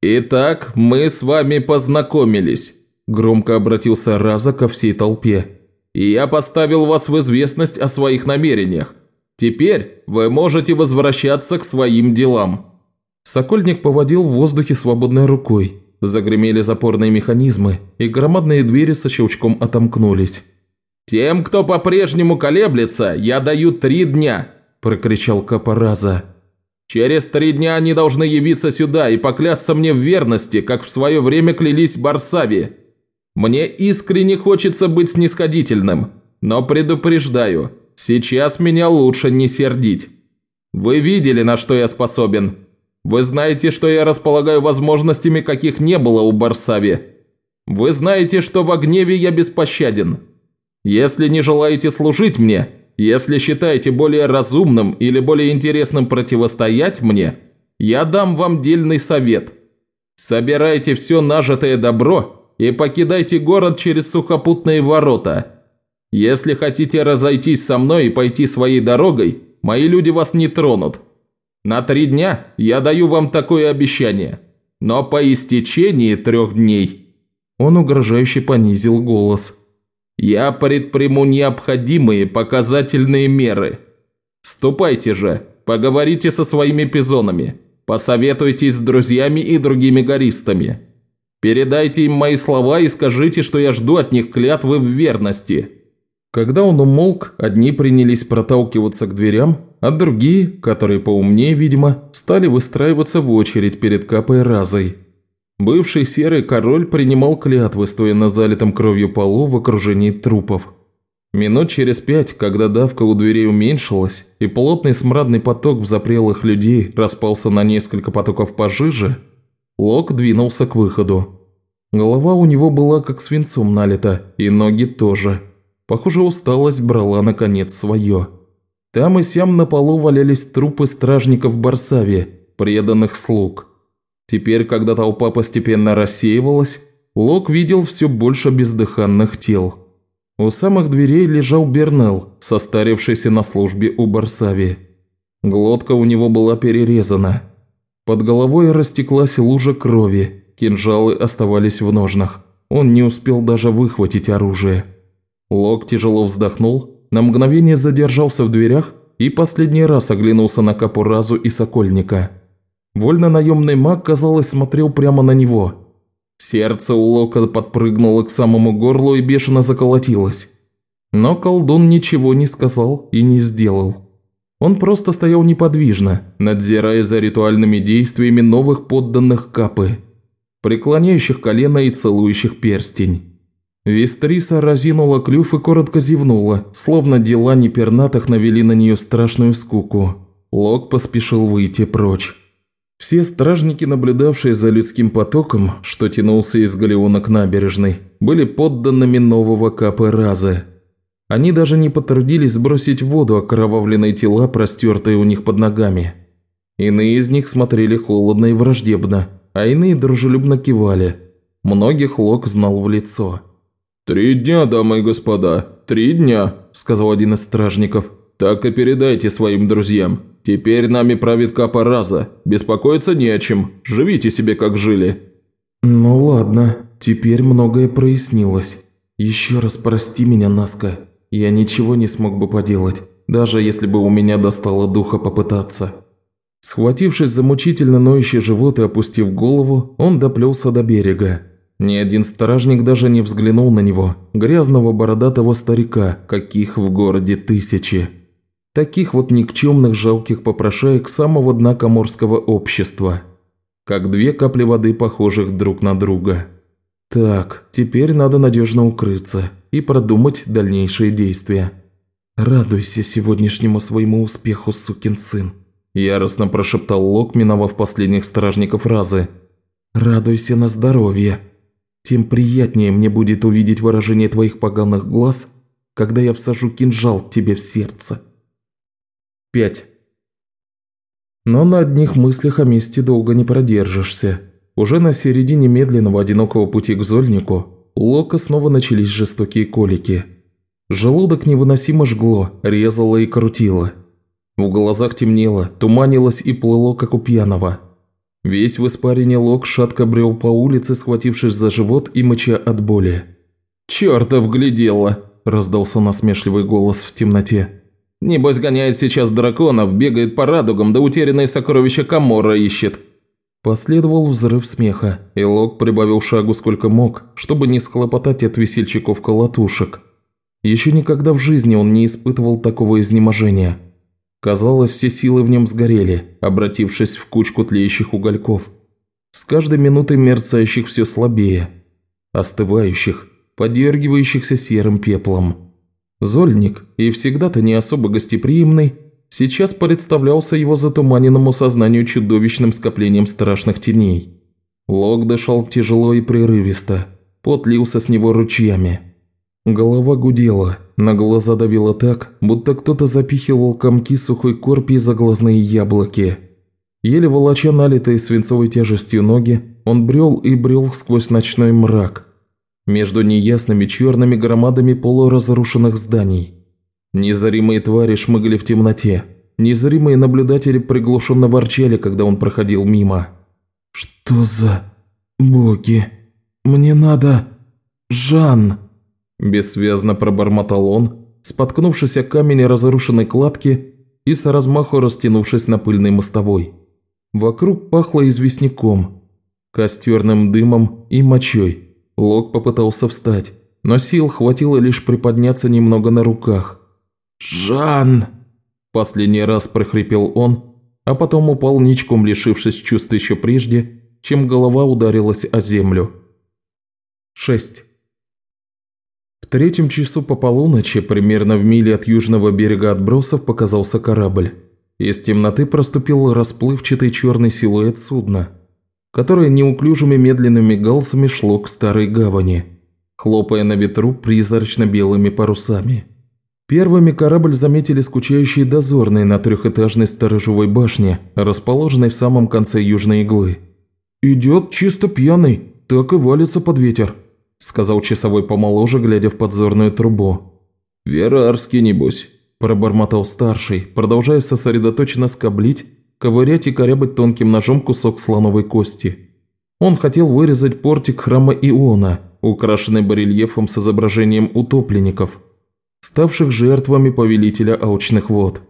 «Итак, мы с вами познакомились», – громко обратился Раза ко всей толпе. «И я поставил вас в известность о своих намерениях. Теперь вы можете возвращаться к своим делам». Сокольник поводил в воздухе свободной рукой. Загремели запорные механизмы, и громадные двери со щелчком отомкнулись. «Тем, кто по-прежнему колеблется, я даю три дня», – прокричал Капораза. «Через три дня они должны явиться сюда и поклясться мне в верности, как в свое время клялись Барсави. Мне искренне хочется быть снисходительным, но предупреждаю, Сейчас меня лучше не сердить. Вы видели, на что я способен. Вы знаете, что я располагаю возможностями, каких не было у Барсави. Вы знаете, что в гневе я беспощаден. Если не желаете служить мне, если считаете более разумным или более интересным противостоять мне, я дам вам дельный совет. Собирайте все нажитое добро и покидайте город через сухопутные ворота. Если хотите разойтись со мной и пойти своей дорогой, мои люди вас не тронут. На три дня я даю вам такое обещание, но по истечении трех дней...» Он угрожающе понизил голос. «Я предприму необходимые показательные меры. Ступайте же, поговорите со своими пизонами, посоветуйтесь с друзьями и другими гористами. Передайте им мои слова и скажите, что я жду от них клятвы в верности». Когда он умолк, одни принялись проталкиваться к дверям, а другие, которые поумнее, видимо, стали выстраиваться в очередь перед Капой Разой. Бывший серый король принимал клятвы, стоя на залитом кровью полу в окружении трупов. Минут через пять, когда давка у дверей уменьшилась, и плотный смрадный поток в запрелых людей распался на несколько потоков пожиже, Лок двинулся к выходу. Голова у него была как свинцом налита, и ноги тоже – Похоже, усталость брала наконец свое. Там и сям на полу валялись трупы стражников Барсави, преданных слуг. Теперь, когда толпа постепенно рассеивалась, Лок видел все больше бездыханных тел. У самых дверей лежал Бернел, состарившийся на службе у Барсави. Глотка у него была перерезана. Под головой растеклась лужа крови, кинжалы оставались в ножнах. Он не успел даже выхватить оружие. Лок тяжело вздохнул, на мгновение задержался в дверях и последний раз оглянулся на Капуразу и Сокольника. Вольно-наемный маг, казалось, смотрел прямо на него. Сердце у Лока подпрыгнуло к самому горлу и бешено заколотилось. Но колдун ничего не сказал и не сделал. Он просто стоял неподвижно, надзирая за ритуальными действиями новых подданных Капы, преклоняющих колено и целующих перстень. Вестриса разинула клюв и коротко зевнула, словно дела непернатых навели на нее страшную скуку. Лок поспешил выйти прочь. Все стражники, наблюдавшие за людским потоком, что тянулся из галеона к набережной, были подданными нового Капы Разы. Они даже не потрудились сбросить в воду окровавленные тела, простертые у них под ногами. Иные из них смотрели холодно и враждебно, а иные дружелюбно кивали. Многих Лок знал в лицо. «Три дня, дамы и господа, три дня», – сказал один из стражников. «Так и передайте своим друзьям. Теперь нами правит Капа Раза. Беспокоиться не о чем. Живите себе, как жили». «Ну ладно, теперь многое прояснилось. Еще раз прости меня, Наска. Я ничего не смог бы поделать, даже если бы у меня достало духа попытаться». Схватившись за мучительно ноющий живот и опустив голову, он доплелся до берега. Ни один стражник даже не взглянул на него, грязного бородатого старика, каких в городе тысячи. Таких вот никчемных жалких попрошаек самого дна коморского общества. Как две капли воды, похожих друг на друга. Так, теперь надо надежно укрыться и продумать дальнейшие действия. «Радуйся сегодняшнему своему успеху, сукин сын», – яростно прошептал Лок, миновав последних стражников разы. «Радуйся на здоровье», тем приятнее мне будет увидеть выражение твоих поганых глаз, когда я всажу кинжал тебе в сердце. 5. Но на одних мыслях о месте долго не продержишься. Уже на середине медленного одинокого пути к Зольнику у Лока снова начались жестокие колики. Желудок невыносимо жгло, резало и крутило. В глазах темнело, туманилось и плыло, как у пьяного. Весь в испарине Лок шатко брел по улице, схватившись за живот и мыча от боли. «Чёртов глядело!» – раздался насмешливый голос в темноте. «Небось гоняет сейчас драконов, бегает по радугам, да утерянное сокровище Камора ищет». Последовал взрыв смеха, и Лок прибавил шагу сколько мог, чтобы не схлопотать от весельчаков колотушек. Еще никогда в жизни он не испытывал такого изнеможения. Казалось, все силы в нем сгорели, обратившись в кучку тлеющих угольков. С каждой минутой мерцающих все слабее, остывающих, подергивающихся серым пеплом. Зольник, и всегда-то не особо гостеприимный, сейчас представлялся его затуманенному сознанию чудовищным скоплением страшных теней. Лог дышал тяжело и прерывисто, пот лился с него ручьями. Голова гудела, на глаза давило так, будто кто-то запихивал комки сухой корпи за глазные яблоки. Еле волоча налитые свинцовой тяжестью ноги, он брел и брел сквозь ночной мрак, между неясными черными громадами полуразрушенных зданий. Незримые твари шмыгали в темноте, незримые наблюдатели приглушенно ворчали, когда он проходил мимо. «Что за... боги? Мне надо... Жан!» Бессвязно пробормотал он, споткнувшись о камень разрушенной кладки и с размаху растянувшись на пыльной мостовой. Вокруг пахло известняком, костерным дымом и мочой. Лок попытался встать, но сил хватило лишь приподняться немного на руках. «Жан!» – последний раз прохрипел он, а потом упал ничком, лишившись чувств еще прежде, чем голова ударилась о землю. 6 третьем часу по полуночи, примерно в миле от южного берега отбросов, показался корабль. Из темноты проступил расплывчатый черный силуэт судна, которое неуклюжими медленными галсами шло к старой гавани, хлопая на ветру призрачно-белыми парусами. Первыми корабль заметили скучающие дозорные на трехэтажной сторожевой башне, расположенной в самом конце южной иглы. «Идет чисто пьяный, так и валится под ветер», – сказал часовой помоложе, глядя в подзорную трубу. «Верарский, небось», – пробормотал старший, продолжая сосредоточенно скоблить, ковырять и корябать тонким ножом кусок слоновой кости. Он хотел вырезать портик храма Иона, украшенный барельефом с изображением утопленников, ставших жертвами повелителя алчных вод.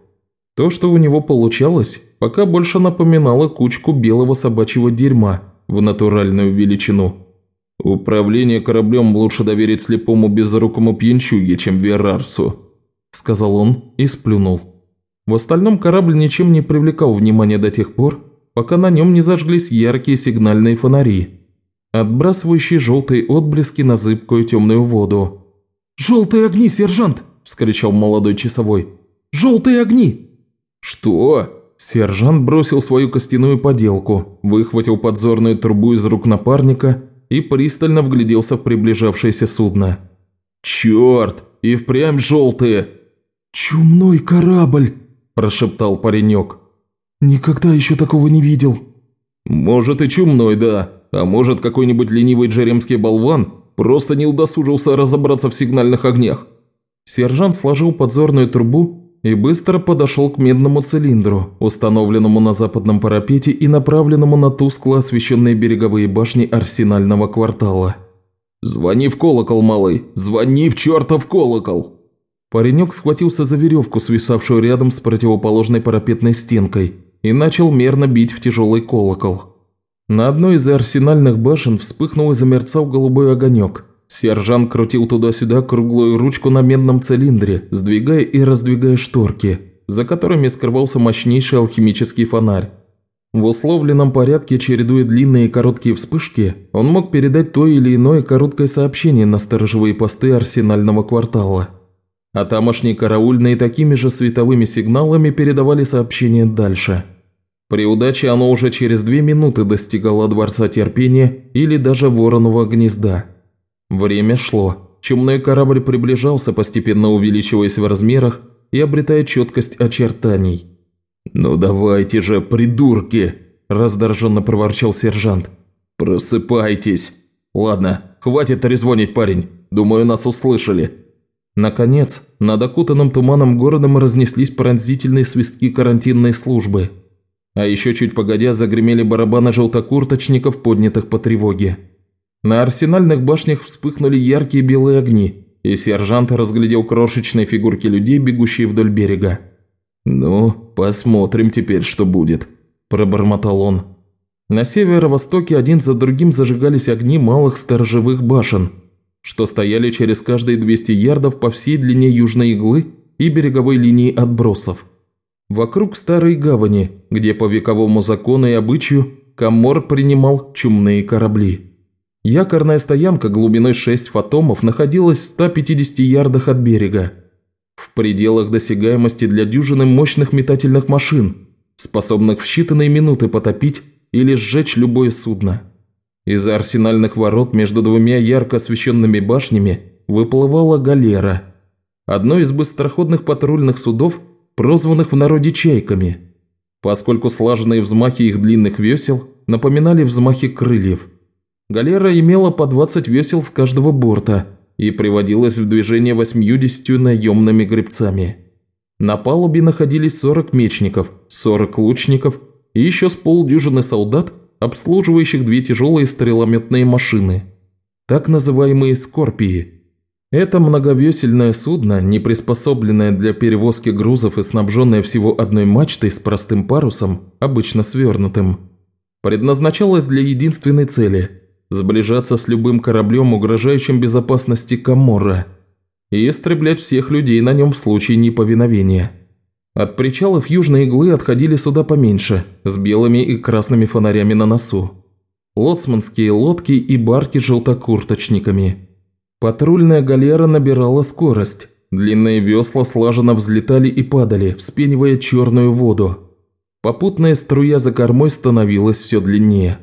То, что у него получалось, пока больше напоминало кучку белого собачьего дерьма в натуральную величину. «Управление кораблем лучше доверить слепому безрукому пьянчуге, чем Верарсу», – сказал он и сплюнул. В остальном корабль ничем не привлекал внимания до тех пор, пока на нем не зажглись яркие сигнальные фонари, отбрасывающие желтые отблески на зыбкую темную воду. «Желтые огни, сержант!» – вскричал молодой часовой. «Желтые огни!» «Что?» Сержант бросил свою костяную поделку, выхватил подзорную трубу из рук напарника и пристально вгляделся в приближавшееся судно. «Черт! И впрямь желтые!» «Чумной корабль!» – прошептал паренек. «Никогда еще такого не видел». «Может и чумной, да. А может какой-нибудь ленивый джеремский болван просто не удосужился разобраться в сигнальных огнях». Сержант сложил подзорную трубу и быстро подошел к медному цилиндру, установленному на западном парапете и направленному на тускло освещенные береговые башни арсенального квартала. «Звони в колокол, малый! Звони в чертов колокол!» Паренек схватился за веревку, свисавшую рядом с противоположной парапетной стенкой, и начал мерно бить в тяжелый колокол. На одной из арсенальных башен вспыхнул и замерцал голубой огонек – Сержант крутил туда-сюда круглую ручку на медном цилиндре, сдвигая и раздвигая шторки, за которыми скрывался мощнейший алхимический фонарь. В условленном порядке, чередуя длинные и короткие вспышки, он мог передать то или иное короткое сообщение на сторожевые посты арсенального квартала. А тамошние караульные такими же световыми сигналами передавали сообщение дальше. При удаче оно уже через две минуты достигало Дворца Терпения или даже Вороного гнезда. Время шло. Чумной корабль приближался, постепенно увеличиваясь в размерах и обретая четкость очертаний. «Ну давайте же, придурки!» – раздраженно проворчал сержант. «Просыпайтесь! Ладно, хватит трезвонить, парень. Думаю, нас услышали». Наконец, над окутанным туманом городом разнеслись пронзительные свистки карантинной службы. А еще чуть погодя загремели барабаны желтокурточников, поднятых по тревоге. На арсенальных башнях вспыхнули яркие белые огни, и сержант разглядел крошечные фигурки людей, бегущие вдоль берега. «Ну, посмотрим теперь, что будет», – пробормотал он. На северо-востоке один за другим зажигались огни малых сторожевых башен, что стояли через каждые 200 ярдов по всей длине южной иглы и береговой линии отбросов. Вокруг старой гавани, где по вековому закону и обычаю Камор принимал чумные корабли. Якорная стоянка глубиной 6 фатомов находилась в 150 ярдах от берега, в пределах досягаемости для дюжины мощных метательных машин, способных в считанные минуты потопить или сжечь любое судно. Из арсенальных ворот между двумя ярко освещенными башнями выплывала галера, одно из быстроходных патрульных судов, прозванных в народе «чайками», поскольку слаженные взмахи их длинных весел напоминали взмахи крыльев. Галера имела по 20 весел с каждого борта и приводилась в движение 80 наемными гребцами. На палубе находились 40 мечников, 40 лучников и еще с полдюжины солдат, обслуживающих две тяжелые стрелометные машины, так называемые «скорпии». Это многовесельное судно, не приспособленное для перевозки грузов и снабженное всего одной мачтой с простым парусом, обычно свернутым, предназначалось для единственной цели – сближаться с любым кораблем, угрожающим безопасности Каморра, и истреблять всех людей на нем в случае неповиновения. От причалов Южной Иглы отходили суда поменьше, с белыми и красными фонарями на носу. Лоцманские лодки и барки с желтокурточниками. Патрульная галера набирала скорость. Длинные весла слаженно взлетали и падали, вспенивая черную воду. Попутная струя за кормой становилась все длиннее.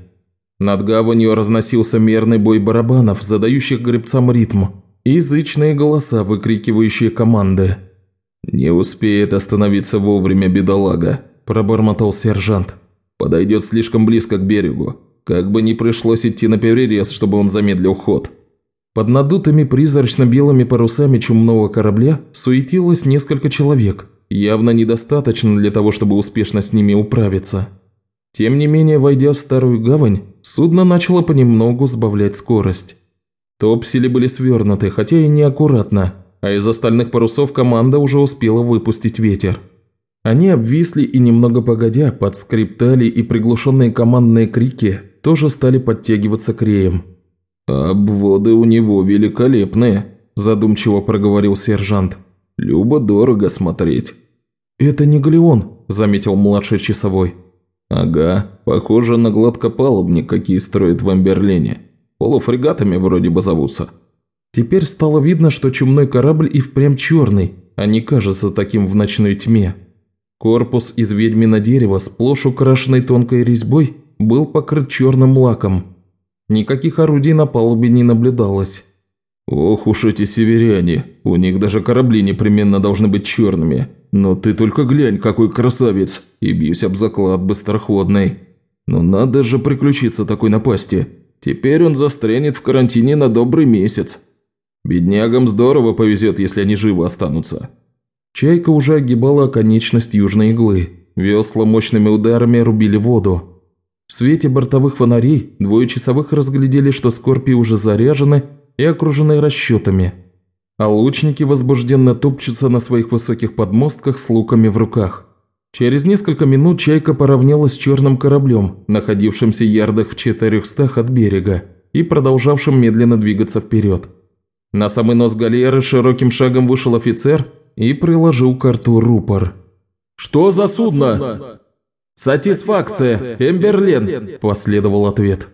Над гаванью разносился мерный бой барабанов, задающих гребцам ритм, и язычные голоса, выкрикивающие команды – «Не успеет остановиться вовремя, бедолага», – пробормотал сержант. «Подойдет слишком близко к берегу. Как бы не пришлось идти на перерез, чтобы он замедлил ход». Под надутыми призрачно-белыми парусами чумного корабля суетилось несколько человек, явно недостаточно для того, чтобы успешно с ними управиться. Тем не менее, войдя в старую гавань, судно начало понемногу сбавлять скорость. Топсели были свернуты, хотя и неаккуратно, а из остальных парусов команда уже успела выпустить ветер. Они обвисли и немного погодя, под скриптали и приглушенные командные крики тоже стали подтягиваться к реям. «Обводы у него великолепные», – задумчиво проговорил сержант. «Любо-дорого смотреть». «Это не галеон», – заметил младший часовой. «Ага, похоже на гладкопалубник, какие строят в Амберлене. Полуфрегатами вроде бы зовутся». Теперь стало видно, что чумной корабль и впрямь черный, а не кажется таким в ночной тьме. Корпус из ведьмина дерева, сплошь украшенный тонкой резьбой, был покрыт черным лаком. Никаких орудий на палубе не наблюдалось. «Ох уж эти северяне, у них даже корабли непременно должны быть черными. Но ты только глянь, какой красавец, и бьюсь об заклад быстроходный. Но надо же приключиться такой напасти. Теперь он застрянет в карантине на добрый месяц. Беднягам здорово повезет, если они живы останутся. Чайка уже огибала конечность южной иглы. Весла мощными ударами рубили воду. В свете бортовых фонарей двое часовых разглядели, что скорпии уже заряжены и окружены расчетами. А лучники возбужденно топчутся на своих высоких подмостках с луками в руках. Через несколько минут «Чайка» поравнялась с черным кораблем, находившимся ярдах в четырехстах от берега и продолжавшим медленно двигаться вперед. На самый нос галеры широким шагом вышел офицер и приложил к рту рупор. «Что за судно?» «Сатисфакция, Эмберлен», – последовал ответ.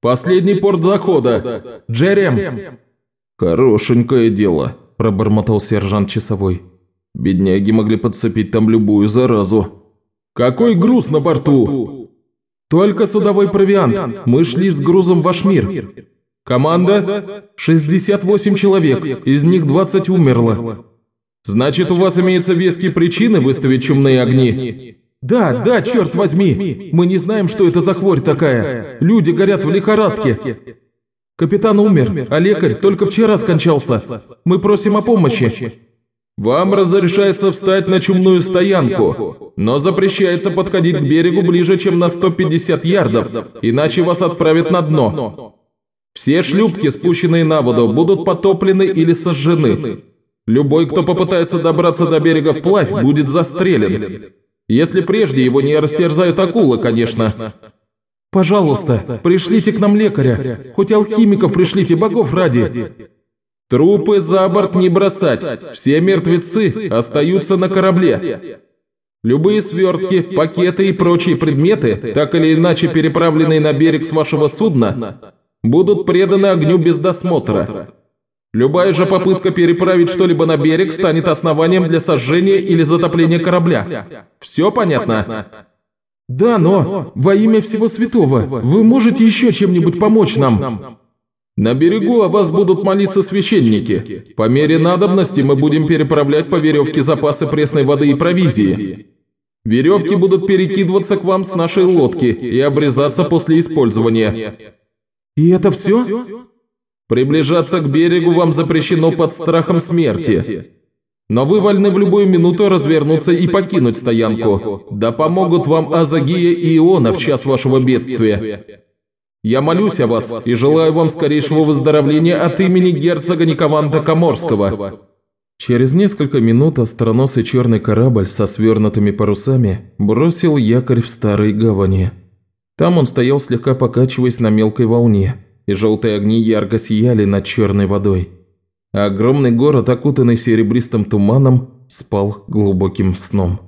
«Последний порт захода. Джерем». «Хорошенькое дело», – пробормотал сержант часовой. «Бедняги могли подцепить там любую заразу». «Какой груз на борту?» «Только судовой провиант. Мы шли с грузом в Ашмир. Команда? 68 человек, из них 20 умерло. Значит, у вас имеются веские причины выставить чумные огни? Да, да, черт возьми! Мы не знаем, что это за хворь такая. Люди горят в лихорадке. Капитан умер, а лекарь только вчера скончался. Мы просим о помощи. Вам разрешается встать на чумную стоянку, но запрещается подходить к берегу ближе, чем на 150 ярдов, иначе вас отправят на дно. Все шлюпки, спущенные на воду, будут потоплены или сожжены. Любой, кто попытается добраться до берега вплавь, будет застрелен. Если прежде его не растерзают акулы, конечно. Пожалуйста, пришлите к нам лекаря. Хоть алхимиков пришлите, богов ради. Трупы за борт не бросать. Все мертвецы остаются на корабле. Любые свертки, пакеты и прочие предметы, так или иначе переправленные на берег с вашего судна, будут преданы огню без досмотра. Любая же попытка переправить что-либо на берег станет основанием для сожжения или затопления корабля. Все понятно? Да, но во имя всего святого, вы можете еще чем-нибудь помочь нам? На берегу о вас будут молиться священники. По мере надобности мы будем переправлять по веревке запасы пресной воды и провизии. Веревки будут перекидываться к вам с нашей лодки и обрезаться после использования. И это все? Приближаться к берегу вам запрещено под страхом смерти. Но вы вольны в любую минуту развернуться и покинуть стоянку. Да помогут вам Азагия и Иона в час вашего бедствия. Я молюсь о вас и желаю вам скорейшего выздоровления от имени герцога Никованта Коморского». Через несколько минут остроносый черный корабль со свернутыми парусами бросил якорь в старой гавани. Там он стоял слегка покачиваясь на мелкой волне, и желтые огни ярко сияли над черной водой. А огромный город, окутанный серебристым туманом, спал глубоким сном.